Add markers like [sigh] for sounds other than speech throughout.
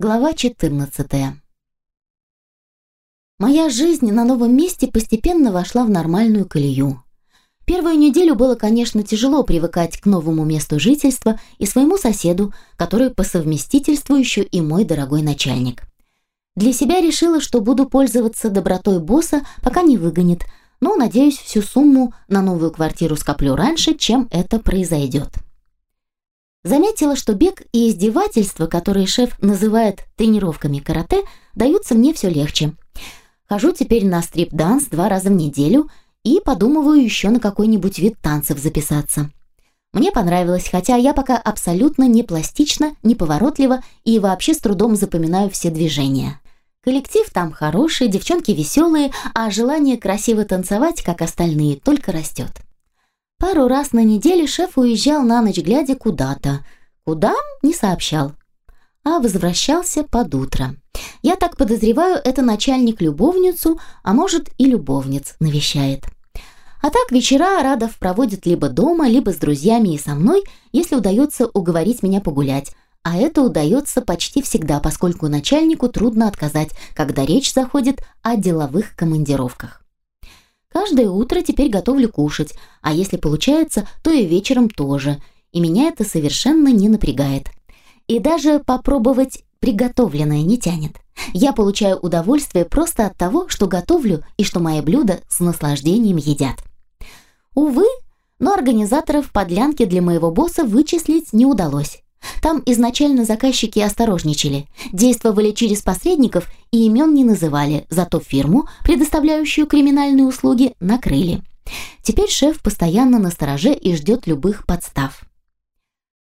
Глава 14. Моя жизнь на новом месте постепенно вошла в нормальную колею. Первую неделю было, конечно, тяжело привыкать к новому месту жительства и своему соседу, который по совместительству еще и мой дорогой начальник. Для себя решила, что буду пользоваться добротой босса, пока не выгонит, но, надеюсь, всю сумму на новую квартиру скоплю раньше, чем это произойдет. Заметила, что бег и издевательства, которые шеф называет тренировками карате, даются мне все легче. Хожу теперь на стрип-данс два раза в неделю и подумываю еще на какой-нибудь вид танцев записаться. Мне понравилось, хотя я пока абсолютно не пластична, не поворотлива и вообще с трудом запоминаю все движения. Коллектив там хороший, девчонки веселые, а желание красиво танцевать, как остальные, только растет. Пару раз на неделе шеф уезжал на ночь глядя куда-то. Куда – не сообщал. А возвращался под утро. Я так подозреваю, это начальник любовницу, а может и любовниц навещает. А так вечера Радов проводит либо дома, либо с друзьями и со мной, если удается уговорить меня погулять. А это удается почти всегда, поскольку начальнику трудно отказать, когда речь заходит о деловых командировках. Каждое утро теперь готовлю кушать, а если получается, то и вечером тоже, и меня это совершенно не напрягает. И даже попробовать приготовленное не тянет. Я получаю удовольствие просто от того, что готовлю и что мои блюда с наслаждением едят. Увы, но организаторов подлянки для моего босса вычислить не удалось. Там изначально заказчики осторожничали, действовали через посредников и имен не называли, зато фирму, предоставляющую криминальные услуги, накрыли. Теперь шеф постоянно на стороже и ждет любых подстав.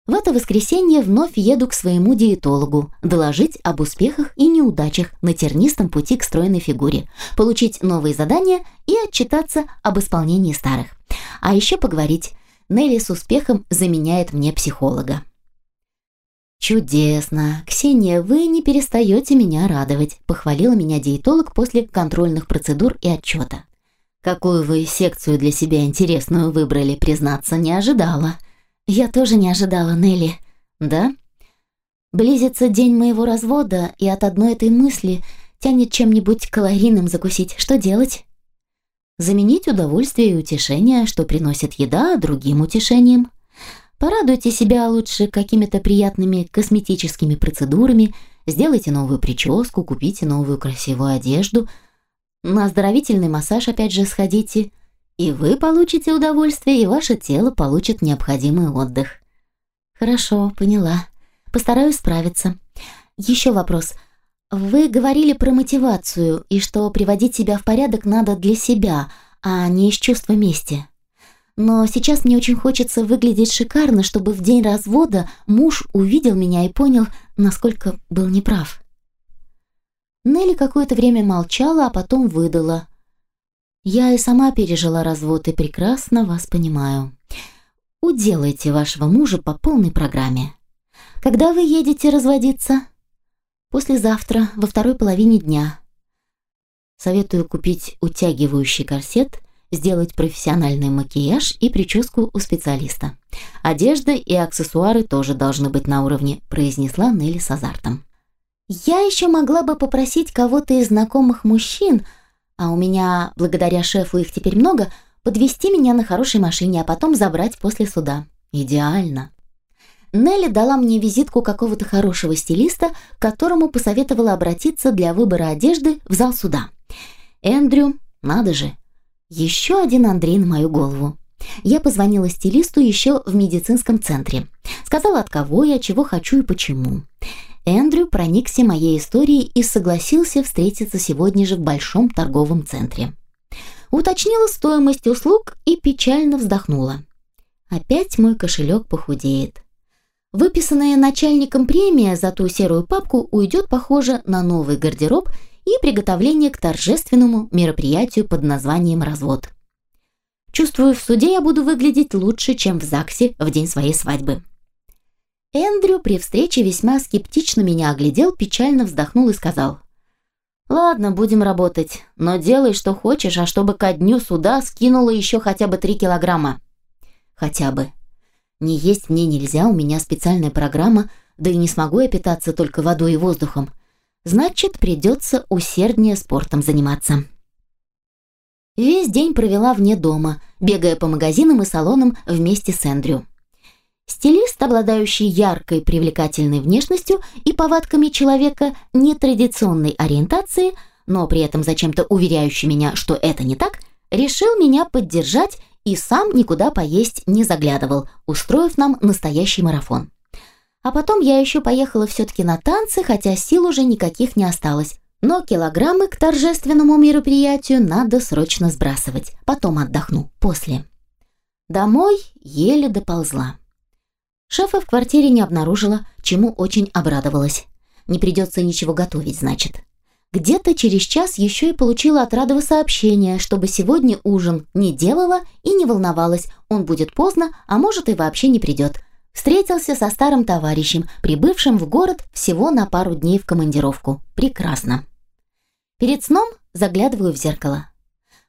В это воскресенье вновь еду к своему диетологу, доложить об успехах и неудачах на тернистом пути к стройной фигуре, получить новые задания и отчитаться об исполнении старых. А еще поговорить. Нелли с успехом заменяет мне психолога. «Чудесно! Ксения, вы не перестаете меня радовать», – похвалила меня диетолог после контрольных процедур и отчета. «Какую вы секцию для себя интересную выбрали, признаться, не ожидала». «Я тоже не ожидала, Нелли». «Да?» «Близится день моего развода, и от одной этой мысли тянет чем-нибудь калорийным закусить. Что делать?» «Заменить удовольствие и утешение, что приносит еда, другим утешением». Порадуйте себя лучше какими-то приятными косметическими процедурами, сделайте новую прическу, купите новую красивую одежду, на оздоровительный массаж опять же сходите, и вы получите удовольствие, и ваше тело получит необходимый отдых. Хорошо, поняла. Постараюсь справиться. Еще вопрос. Вы говорили про мотивацию и что приводить себя в порядок надо для себя, а не из чувства мести. Но сейчас мне очень хочется выглядеть шикарно, чтобы в день развода муж увидел меня и понял, насколько был неправ. Нелли какое-то время молчала, а потом выдала. «Я и сама пережила развод и прекрасно вас понимаю. Уделайте вашего мужа по полной программе. Когда вы едете разводиться?» «Послезавтра, во второй половине дня. Советую купить утягивающий корсет сделать профессиональный макияж и прическу у специалиста. Одежда и аксессуары тоже должны быть на уровне, произнесла Нелли с азартом. Я еще могла бы попросить кого-то из знакомых мужчин, а у меня, благодаря шефу, их теперь много, подвести меня на хорошей машине, а потом забрать после суда. Идеально. Нелли дала мне визитку какого-то хорошего стилиста, которому посоветовала обратиться для выбора одежды в зал суда. Эндрю, надо же, еще один Андрей на мою голову. Я позвонила стилисту еще в медицинском центре. Сказала, от кого я, чего хочу и почему. Эндрю проникся моей историей и согласился встретиться сегодня же в большом торговом центре. Уточнила стоимость услуг и печально вздохнула. Опять мой кошелек похудеет. Выписанная начальником премия за ту серую папку уйдет, похоже, на новый гардероб и приготовление к торжественному мероприятию под названием «Развод». Чувствую, в суде я буду выглядеть лучше, чем в ЗАГСе в день своей свадьбы. Эндрю при встрече весьма скептично меня оглядел, печально вздохнул и сказал. «Ладно, будем работать, но делай, что хочешь, а чтобы ко дню суда скинула еще хотя бы три килограмма». «Хотя бы. Не есть мне нельзя, у меня специальная программа, да и не смогу я питаться только водой и воздухом. Значит, придется усерднее спортом заниматься. Весь день провела вне дома, бегая по магазинам и салонам вместе с Эндрю. Стилист, обладающий яркой привлекательной внешностью и повадками человека нетрадиционной ориентации, но при этом зачем-то уверяющий меня, что это не так, решил меня поддержать и сам никуда поесть не заглядывал, устроив нам настоящий марафон. А потом я еще поехала все-таки на танцы, хотя сил уже никаких не осталось, но килограммы к торжественному мероприятию надо срочно сбрасывать. Потом отдохну, после. Домой еле доползла. Шефа в квартире не обнаружила, чему очень обрадовалась. Не придется ничего готовить, значит. Где-то через час еще и получила от Радова сообщение, чтобы сегодня ужин не делала и не волновалась, он будет поздно, а может и вообще не придет. Встретился со старым товарищем, прибывшим в город всего на пару дней в командировку. Прекрасно. Перед сном заглядываю в зеркало.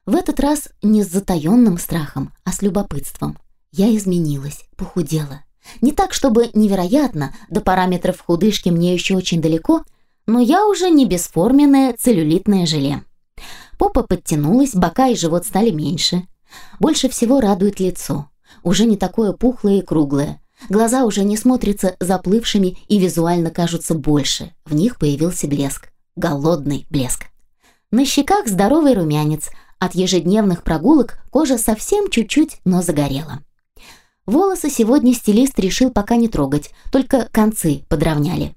В этот раз не с затаенным страхом, а с любопытством. Я изменилась, похудела. Не так, чтобы невероятно, до параметров худышки мне еще очень далеко, но я уже не бесформенное целлюлитное желе. Попа подтянулась, бока и живот стали меньше. Больше всего радует лицо. Уже не такое пухлое и круглое. Глаза уже не смотрятся заплывшими и визуально кажутся больше. В них появился блеск. Голодный блеск. На щеках здоровый румянец. От ежедневных прогулок кожа совсем чуть-чуть, но загорела. Волосы сегодня стилист решил пока не трогать, только концы подровняли.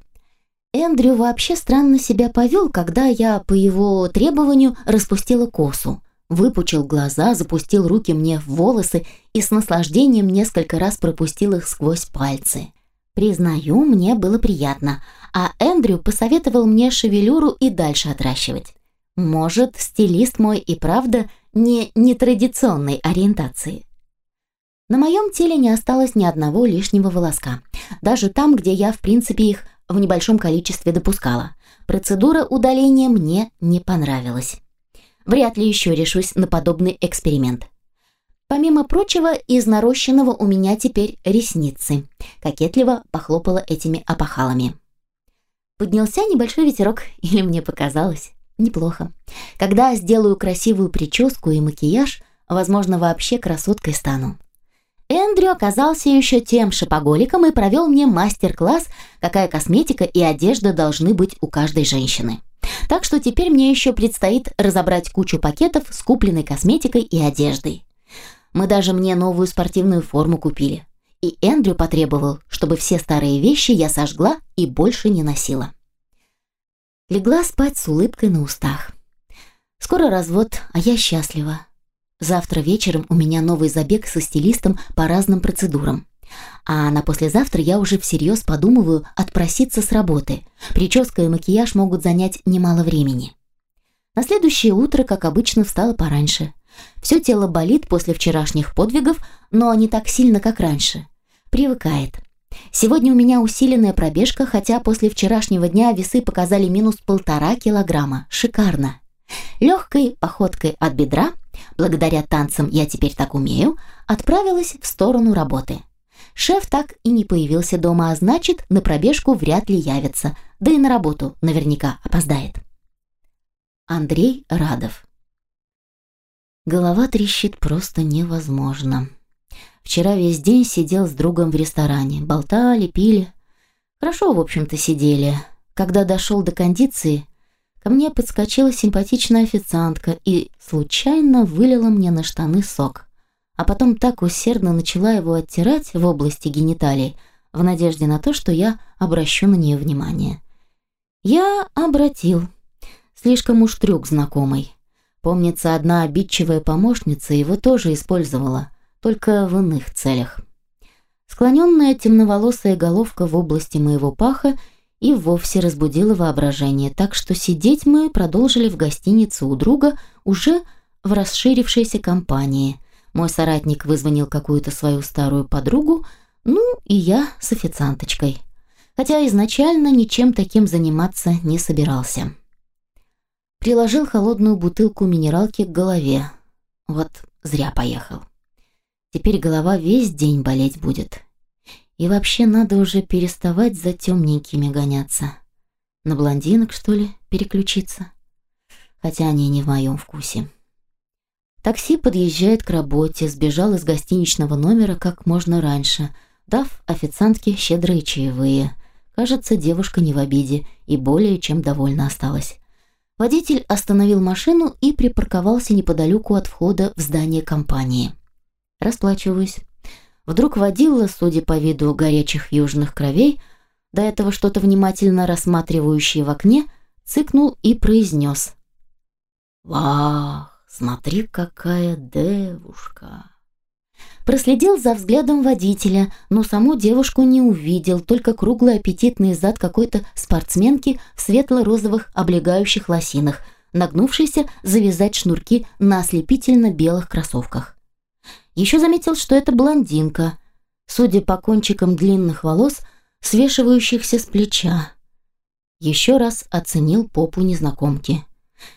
Эндрю вообще странно себя повел, когда я по его требованию распустила косу. Выпучил глаза, запустил руки мне в волосы и с наслаждением несколько раз пропустил их сквозь пальцы. Признаю, мне было приятно, а Эндрю посоветовал мне шевелюру и дальше отращивать. Может, стилист мой и правда не нетрадиционной ориентации. На моем теле не осталось ни одного лишнего волоска. Даже там, где я, в принципе, их в небольшом количестве допускала. Процедура удаления мне не понравилась. Вряд ли еще решусь на подобный эксперимент. Помимо прочего, из нарощенного у меня теперь ресницы. Кокетливо похлопала этими опахалами. Поднялся небольшой ветерок, [laughs] или мне показалось. Неплохо. Когда сделаю красивую прическу и макияж, возможно, вообще красоткой стану. Эндрю оказался еще тем шопоголиком и провел мне мастер-класс, какая косметика и одежда должны быть у каждой женщины. Так что теперь мне еще предстоит разобрать кучу пакетов с купленной косметикой и одеждой. Мы даже мне новую спортивную форму купили. И Эндрю потребовал, чтобы все старые вещи я сожгла и больше не носила. Легла спать с улыбкой на устах. Скоро развод, а я счастлива. Завтра вечером у меня новый забег со стилистом по разным процедурам. А на послезавтра я уже всерьез подумываю отпроситься с работы. Прическа и макияж могут занять немало времени. На следующее утро, как обычно, встала пораньше. Все тело болит после вчерашних подвигов, но не так сильно, как раньше. Привыкает. Сегодня у меня усиленная пробежка, хотя после вчерашнего дня весы показали минус полтора килограмма. Шикарно. Легкой походкой от бедра благодаря танцам я теперь так умею, отправилась в сторону работы. Шеф так и не появился дома, а значит, на пробежку вряд ли явится, да и на работу наверняка опоздает. Андрей Радов Голова трещит просто невозможно. Вчера весь день сидел с другом в ресторане, болтали, пили. Хорошо, в общем-то, сидели. Когда дошел до кондиции, Ко мне подскочила симпатичная официантка и случайно вылила мне на штаны сок. А потом так усердно начала его оттирать в области гениталий, в надежде на то, что я обращу на нее внимание. Я обратил. Слишком уж трюк знакомый. Помнится, одна обидчивая помощница его тоже использовала, только в иных целях. Склоненная темноволосая головка в области моего паха и вовсе разбудила воображение, так что сидеть мы продолжили в гостинице у друга уже в расширившейся компании. Мой соратник вызвонил какую-то свою старую подругу, ну и я с официанточкой. Хотя изначально ничем таким заниматься не собирался. Приложил холодную бутылку минералки к голове. Вот зря поехал. Теперь голова весь день болеть будет. И вообще надо уже переставать за темненькими гоняться. На блондинок, что ли, переключиться? Хотя они не в моем вкусе. Такси подъезжает к работе, сбежал из гостиничного номера как можно раньше, дав официантке щедрые чаевые. Кажется, девушка не в обиде и более чем довольна осталась. Водитель остановил машину и припарковался неподалеку от входа в здание компании. Расплачиваюсь. Вдруг водила, судя по виду горячих южных кровей, до этого что-то внимательно рассматривающий в окне, цыкнул и произнес. «Вах!» Смотри, какая девушка. Проследил за взглядом водителя, но саму девушку не увидел, только круглый аппетитный зад какой-то спортсменки в светло-розовых облегающих лосинах, нагнувшейся завязать шнурки на ослепительно белых кроссовках. Еще заметил, что это блондинка, судя по кончикам длинных волос, свешивающихся с плеча. Еще раз оценил попу незнакомки.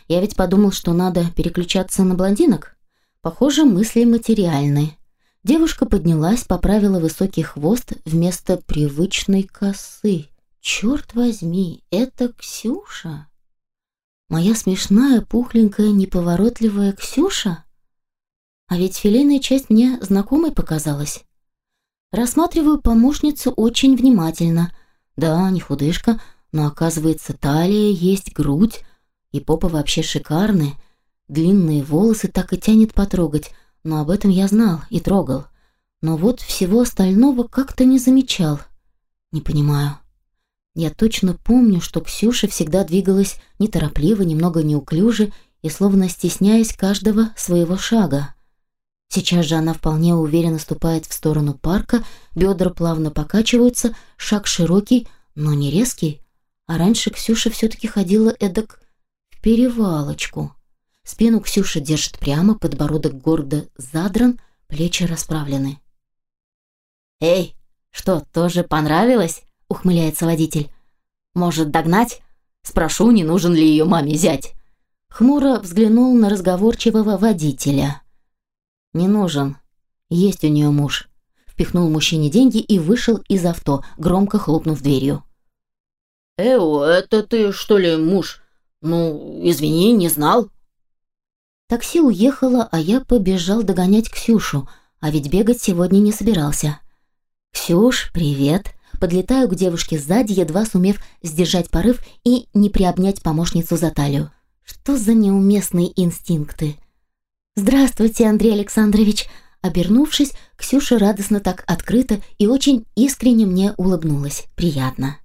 Я ведь подумал, что надо переключаться на блондинок. Похоже, мысли материальны. Девушка поднялась, поправила высокий хвост вместо привычной косы. Черт возьми, это Ксюша. Моя смешная, пухленькая, неповоротливая Ксюша? А ведь филейная часть мне знакомой показалась. Рассматриваю помощницу очень внимательно. Да, не худышка, но оказывается талия, есть грудь, и попа вообще шикарная. Длинные волосы так и тянет потрогать, но об этом я знал и трогал. Но вот всего остального как-то не замечал. Не понимаю. Я точно помню, что Ксюша всегда двигалась неторопливо, немного неуклюже и словно стесняясь каждого своего шага. Сейчас же она вполне уверенно ступает в сторону парка, бедра плавно покачиваются, шаг широкий, но не резкий. А раньше Ксюша все-таки ходила эдак перевалочку. Спину Ксюша держит прямо, подбородок гордо задран, плечи расправлены. «Эй, что, тоже понравилось?» — ухмыляется водитель. «Может, догнать? Спрошу, не нужен ли ее маме зять?» Хмуро взглянул на разговорчивого водителя. «Не нужен. Есть у нее муж». Впихнул мужчине деньги и вышел из авто, громко хлопнув дверью. «Эу, это ты, что ли, муж «Ну, извини, не знал». Такси уехало, а я побежал догонять Ксюшу, а ведь бегать сегодня не собирался. «Ксюш, привет!» Подлетаю к девушке сзади, едва сумев сдержать порыв и не приобнять помощницу за талию. Что за неуместные инстинкты? «Здравствуйте, Андрей Александрович!» Обернувшись, Ксюша радостно так открыто и очень искренне мне улыбнулась. Приятно.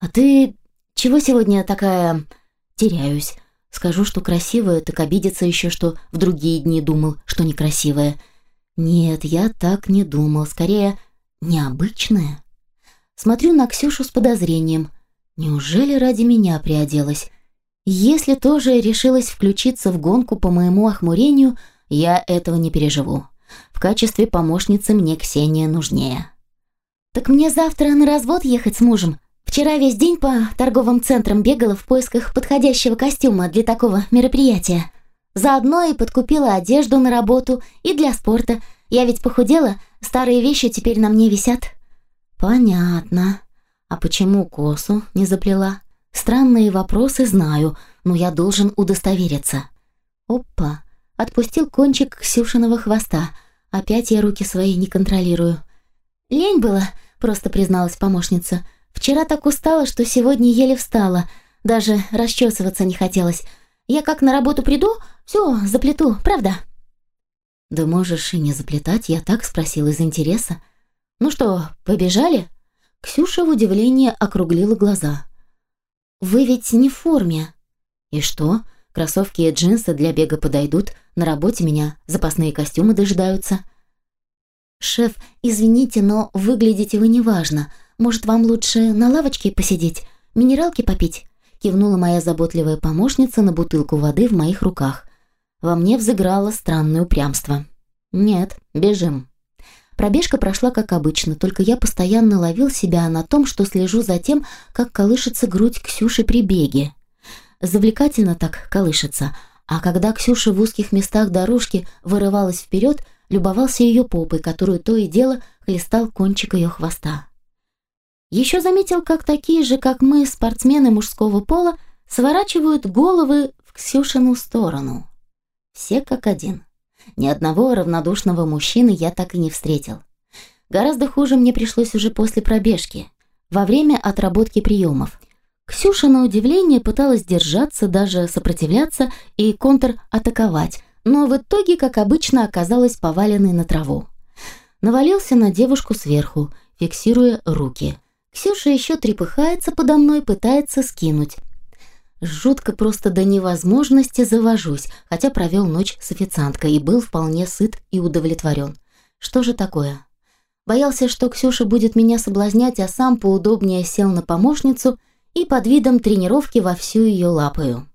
«А ты чего сегодня такая... теряюсь? Скажу, что красивая, так обидится еще, что в другие дни думал, что некрасивая. Нет, я так не думал. Скорее, необычная. Смотрю на Ксюшу с подозрением. Неужели ради меня приоделась? Если тоже решилась включиться в гонку по моему охмурению, я этого не переживу. В качестве помощницы мне Ксения нужнее. «Так мне завтра на развод ехать с мужем?» Вчера весь день по торговым центрам бегала в поисках подходящего костюма для такого мероприятия. Заодно и подкупила одежду на работу и для спорта. Я ведь похудела, старые вещи теперь на мне висят. Понятно. А почему косу не заплела? Странные вопросы знаю, но я должен удостовериться. Опа, отпустил кончик Ксюшиного хвоста. Опять я руки свои не контролирую. Лень было, просто призналась помощница. Вчера так устала, что сегодня еле встала. Даже расчесываться не хотелось. Я как на работу приду, все, заплету, правда?» «Да можешь и не заплетать, я так спросил из интереса. Ну что, побежали?» Ксюша в удивлении округлила глаза. «Вы ведь не в форме». «И что? Кроссовки и джинсы для бега подойдут, на работе меня запасные костюмы дожидаются». «Шеф, извините, но выглядите вы неважно. Может, вам лучше на лавочке посидеть, минералки попить?» Кивнула моя заботливая помощница на бутылку воды в моих руках. Во мне взыграло странное упрямство. «Нет, бежим». Пробежка прошла как обычно, только я постоянно ловил себя на том, что слежу за тем, как колышется грудь Ксюши при беге. Завлекательно так колышется, а когда Ксюша в узких местах дорожки вырывалась вперед, любовался ее попой, которую то и дело хлестал кончик ее хвоста. Еще заметил, как такие же, как мы, спортсмены мужского пола, сворачивают головы в Ксюшину сторону. Все как один. Ни одного равнодушного мужчины я так и не встретил. Гораздо хуже мне пришлось уже после пробежки, во время отработки приемов. Ксюша, на удивление, пыталась держаться, даже сопротивляться и контратаковать, но в итоге, как обычно, оказалась поваленной на траву. Навалился на девушку сверху, фиксируя руки. Ксюша еще трепыхается подо мной, пытается скинуть. Жутко просто до невозможности завожусь, хотя провел ночь с официанткой и был вполне сыт и удовлетворен. Что же такое? Боялся, что Ксюша будет меня соблазнять, а сам поудобнее сел на помощницу и под видом тренировки вовсю ее лапаю.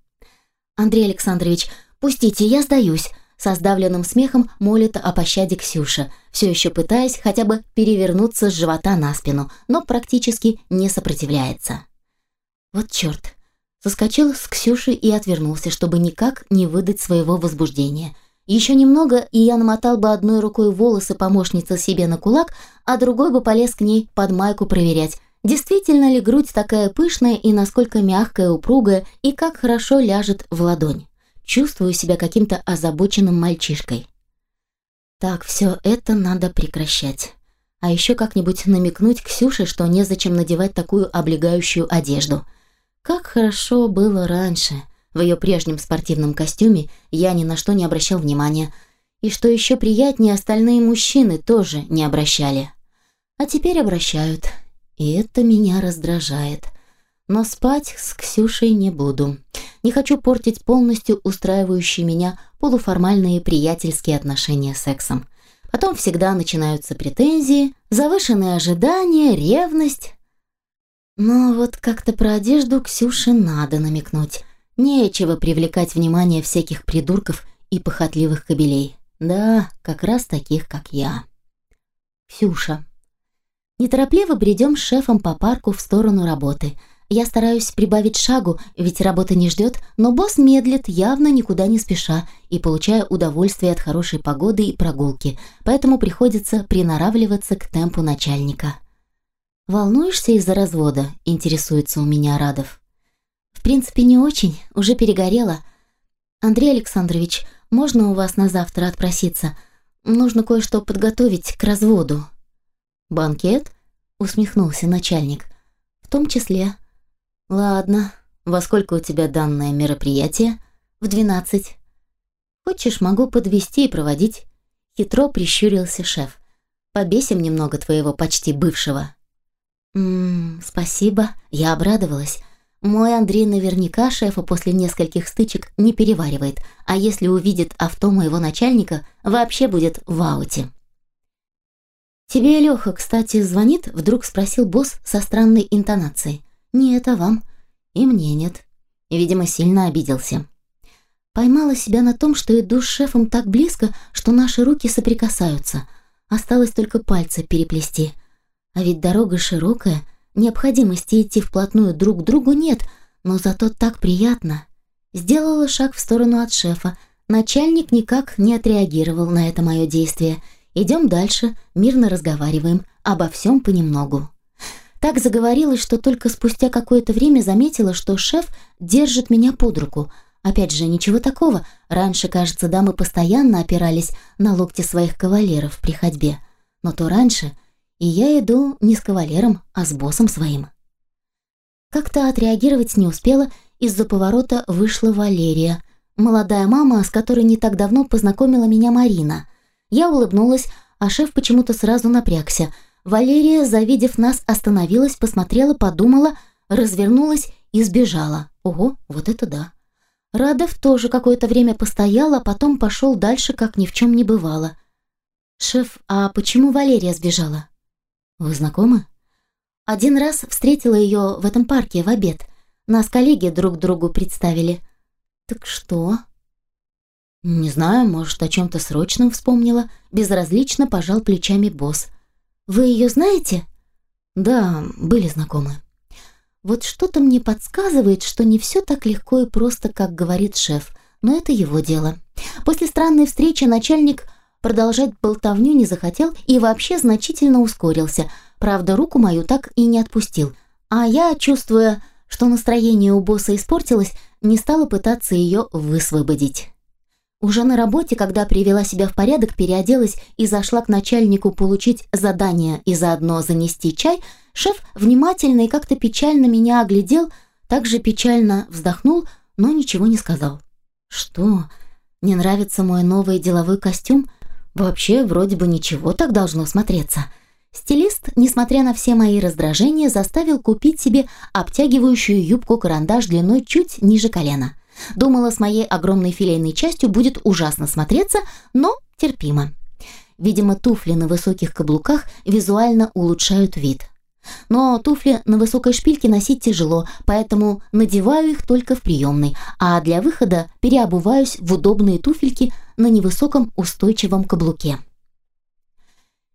«Андрей Александрович, пустите, я сдаюсь», со сдавленным смехом молит о пощаде Ксюша, все еще пытаясь хотя бы перевернуться с живота на спину, но практически не сопротивляется. Вот черт. Соскочил с Ксюши и отвернулся, чтобы никак не выдать своего возбуждения. Еще немного, и я намотал бы одной рукой волосы помощницы себе на кулак, а другой бы полез к ней под майку проверять, действительно ли грудь такая пышная и насколько мягкая, упругая, и как хорошо ляжет в ладонь. Чувствую себя каким-то озабоченным мальчишкой. Так, все это надо прекращать. А еще как-нибудь намекнуть Ксюше, что незачем надевать такую облегающую одежду. Как хорошо было раньше. В ее прежнем спортивном костюме я ни на что не обращал внимания. И что еще приятнее, остальные мужчины тоже не обращали. А теперь обращают. И это меня раздражает. Но спать с Ксюшей не буду. Не хочу портить полностью устраивающие меня полуформальные приятельские отношения с сексом. Потом всегда начинаются претензии, завышенные ожидания, ревность. Но вот как-то про одежду Ксюше надо намекнуть. Нечего привлекать внимание всяких придурков и похотливых кобелей. Да, как раз таких, как я. Ксюша. Неторопливо бредем с шефом по парку в сторону работы – я стараюсь прибавить шагу, ведь работа не ждет, но босс медлит, явно никуда не спеша, и получая удовольствие от хорошей погоды и прогулки, поэтому приходится приноравливаться к темпу начальника. «Волнуешься из-за развода?» – интересуется у меня Радов. «В принципе, не очень, уже перегорела. Андрей Александрович, можно у вас на завтра отпроситься? Нужно кое-что подготовить к разводу». «Банкет?» – усмехнулся начальник. «В том числе». «Ладно. Во сколько у тебя данное мероприятие?» «В двенадцать». «Хочешь, могу подвести и проводить?» Хитро прищурился шеф. «Побесим немного твоего почти бывшего». «Ммм, спасибо. Я обрадовалась. Мой Андрей наверняка шефа после нескольких стычек не переваривает, а если увидит авто моего начальника, вообще будет в ауте». «Тебе Леха, кстати, звонит?» – вдруг спросил босс со странной интонацией. «Нет, а вам?» «И мне нет». Видимо, сильно обиделся. Поймала себя на том, что иду с шефом так близко, что наши руки соприкасаются. Осталось только пальцы переплести. А ведь дорога широкая, необходимости идти вплотную друг к другу нет, но зато так приятно. Сделала шаг в сторону от шефа. Начальник никак не отреагировал на это мое действие. Идем дальше, мирно разговариваем, обо всем понемногу. Так заговорилась, что только спустя какое-то время заметила, что шеф держит меня под руку. Опять же, ничего такого. Раньше, кажется, дамы постоянно опирались на локти своих кавалеров при ходьбе. Но то раньше, и я иду не с кавалером, а с боссом своим. Как-то отреагировать не успела, из-за поворота вышла Валерия, молодая мама, с которой не так давно познакомила меня Марина. Я улыбнулась, а шеф почему-то сразу напрягся – Валерия, завидев нас, остановилась, посмотрела, подумала, развернулась и сбежала. Ого, вот это да. Радов тоже какое-то время постоял, а потом пошел дальше, как ни в чем не бывало. «Шеф, а почему Валерия сбежала?» «Вы знакомы?» Один раз встретила ее в этом парке в обед. Нас коллеги друг другу представили. «Так что?» «Не знаю, может, о чем-то срочном вспомнила». Безразлично пожал плечами босс – вы ее знаете? Да, были знакомы. Вот что-то мне подсказывает, что не все так легко и просто, как говорит шеф, но это его дело. После странной встречи начальник продолжать болтовню не захотел и вообще значительно ускорился. Правда, руку мою так и не отпустил. А я, чувствуя, что настроение у босса испортилось, не стала пытаться ее высвободить. Уже на работе, когда привела себя в порядок, переоделась и зашла к начальнику получить задание и заодно занести чай, шеф внимательно и как-то печально меня оглядел, также печально вздохнул, но ничего не сказал. «Что? Не нравится мой новый деловой костюм? Вообще, вроде бы ничего так должно смотреться». Стилист, несмотря на все мои раздражения, заставил купить себе обтягивающую юбку-карандаш длиной чуть ниже колена. Думала, с моей огромной филейной частью будет ужасно смотреться, но терпимо. Видимо, туфли на высоких каблуках визуально улучшают вид. Но туфли на высокой шпильке носить тяжело, поэтому надеваю их только в приемной, а для выхода переобуваюсь в удобные туфельки на невысоком устойчивом каблуке.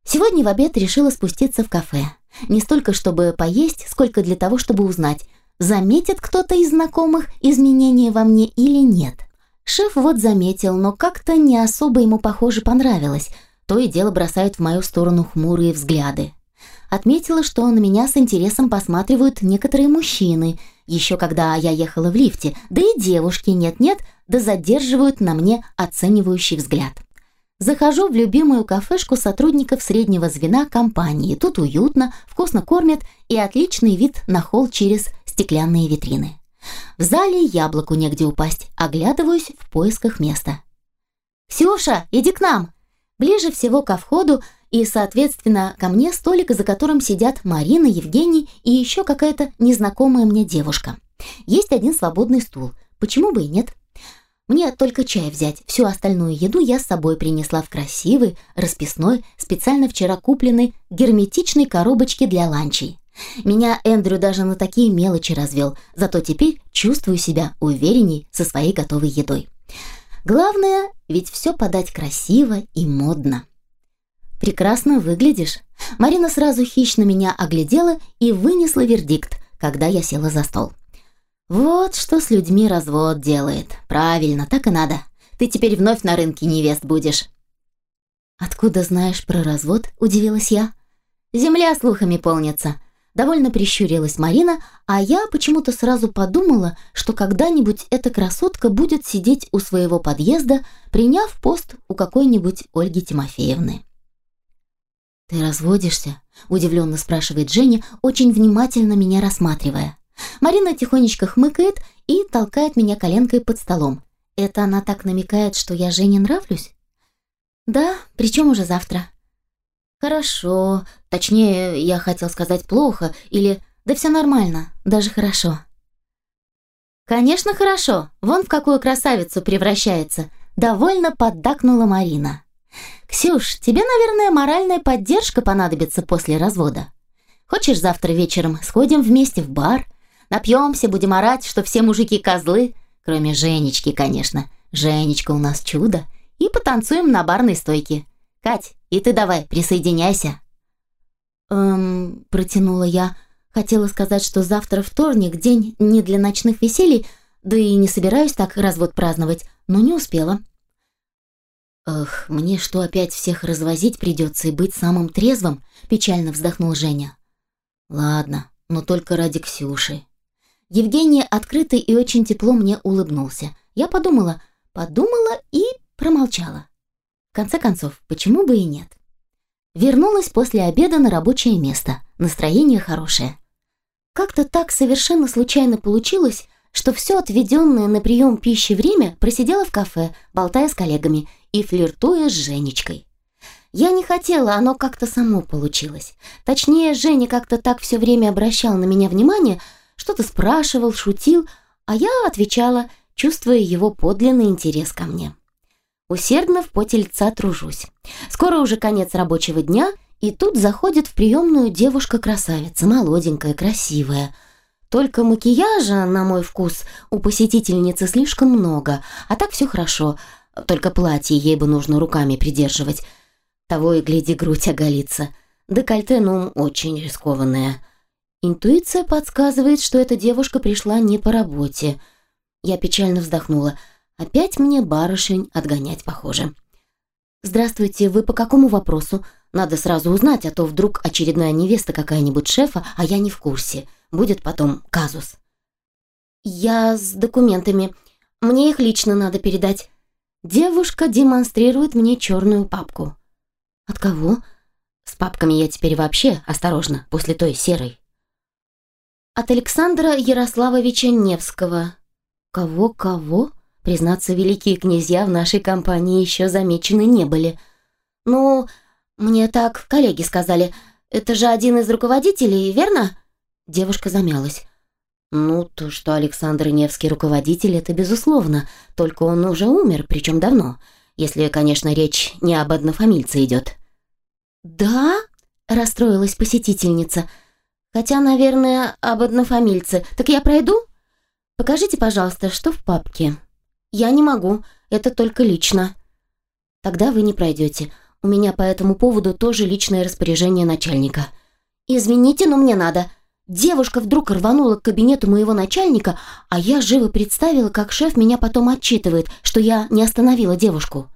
Сегодня в обед решила спуститься в кафе. Не столько, чтобы поесть, сколько для того, чтобы узнать, заметит кто-то из знакомых изменения во мне или нет. Шеф вот заметил, но как-то не особо ему, похоже, понравилось. То и дело бросает в мою сторону хмурые взгляды. Отметила, что на меня с интересом посматривают некоторые мужчины, еще когда я ехала в лифте, да и девушки нет-нет, да задерживают на мне оценивающий взгляд. Захожу в любимую кафешку сотрудников среднего звена компании. Тут уютно, вкусно кормят и отличный вид на холл через стеклянные витрины. В зале яблоку негде упасть, оглядываюсь в поисках места. «Ксюша, иди к нам!» Ближе всего ко входу и, соответственно, ко мне столик, за которым сидят Марина, Евгений и еще какая-то незнакомая мне девушка. Есть один свободный стул. Почему бы и нет? Мне только чай взять, всю остальную еду я с собой принесла в красивой, расписной, специально вчера купленной герметичной коробочке для ланчей. Меня Эндрю даже на такие мелочи развел, зато теперь чувствую себя уверенней со своей готовой едой. Главное, ведь все подать красиво и модно. «Прекрасно выглядишь». Марина сразу хищно меня оглядела и вынесла вердикт, когда я села за стол. Вот что с людьми развод делает. Правильно, так и надо. Ты теперь вновь на рынке невест будешь. Откуда знаешь про развод? Удивилась я. Земля слухами полнится. Довольно прищурилась Марина, а я почему-то сразу подумала, что когда-нибудь эта красотка будет сидеть у своего подъезда, приняв пост у какой-нибудь Ольги Тимофеевны. «Ты разводишься?» – удивленно спрашивает Женя, очень внимательно меня рассматривая. Марина тихонечко хмыкает и толкает меня коленкой под столом. Это она так намекает, что я Жене нравлюсь? Да, причем уже завтра. Хорошо, точнее, я хотел сказать плохо или да все нормально, даже хорошо. Конечно, хорошо. Вон в какую красавицу превращается, довольно поддакнула Марина. Ксюш, тебе, наверное, моральная поддержка понадобится после развода. Хочешь, завтра вечером сходим вместе в бар, Напьемся, будем орать, что все мужики козлы, кроме Женечки, конечно. Женечка у нас чудо. И потанцуем на барной стойке. Кать, и ты давай, присоединяйся. Эм, протянула я. Хотела сказать, что завтра вторник, день не для ночных веселий, да и не собираюсь так развод праздновать, но не успела. «Эх, мне что, опять всех развозить придется и быть самым трезвым?» – печально вздохнул Женя. «Ладно, но только ради Ксюши. Евгений открыто и очень тепло мне улыбнулся. Я подумала, подумала и промолчала. Конце концов, почему бы и нет? Вернулась после обеда на рабочее место. Настроение хорошее. Как-то так совершенно случайно получилось, что все отведенное на прием пищи время просидела в кафе, болтая с коллегами и флиртуя с Женечкой. Я не хотела, оно как-то само получилось. Точнее, Женя как-то так все время обращал на меня внимание, что-то спрашивал, шутил, а я отвечала, чувствуя его подлинный интерес ко мне. Усердно в поте лица тружусь. Скоро уже конец рабочего дня, и тут заходит в приемную девушка-красавица, молоденькая, красивая. Только макияжа, на мой вкус, у посетительницы слишком много, а так все хорошо, только платье ей бы нужно руками придерживать. Того и гляди, грудь оголится. Декольте, ну, очень рискованное. Интуиция подсказывает, что эта девушка пришла не по работе. Я печально вздохнула. Опять мне барышень отгонять похоже. «Здравствуйте, вы по какому вопросу? Надо сразу узнать, а то вдруг очередная невеста какая-нибудь шефа, а я не в курсе. Будет потом казус». «Я с документами. Мне их лично надо передать». Девушка демонстрирует мне черную папку. «От кого?» «С папками я теперь вообще осторожно, после той серой». «От Александра Ярославовича Невского». «Кого-кого?» Признаться, великие князья в нашей компании еще замечены не были. «Ну, мне так коллеги сказали. Это же один из руководителей, верно?» Девушка замялась. «Ну, то, что Александр Невский руководитель, это безусловно. Только он уже умер, причем давно. Если, конечно, речь не об однофамильце идет». «Да?» – расстроилась посетительница. «Хотя, наверное, об однофамильце. Так я пройду? Покажите, пожалуйста, что в папке». «Я не могу, это только лично». «Тогда вы не пройдете. У меня по этому поводу тоже личное распоряжение начальника». «Извините, но мне надо». Девушка вдруг рванула к кабинету моего начальника, а я живо представила, как шеф меня потом отчитывает, что я не остановила девушку.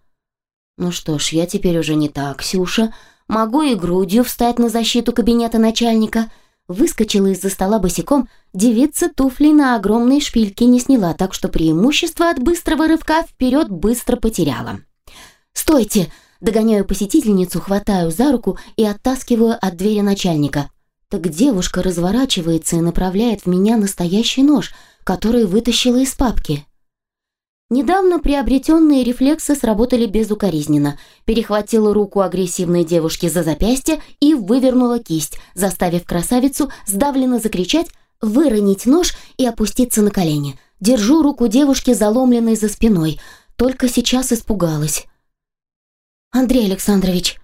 «Ну что ж, я теперь уже не так, Ксюша. Могу и грудью встать на защиту кабинета начальника». Выскочила из-за стола босиком, девица туфли на огромной шпильке не сняла, так что преимущество от быстрого рывка вперед быстро потеряла. «Стойте!» Догоняю посетительницу, хватаю за руку и оттаскиваю от двери начальника. Так девушка разворачивается и направляет в меня настоящий нож, который вытащила из папки. Недавно приобретенные рефлексы сработали безукоризненно. Перехватила руку агрессивной девушки за запястье и вывернула кисть, заставив красавицу сдавленно закричать, выронить нож и опуститься на колени. Держу руку девушки, заломленной за спиной. Только сейчас испугалась. «Андрей Александрович,